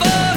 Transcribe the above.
for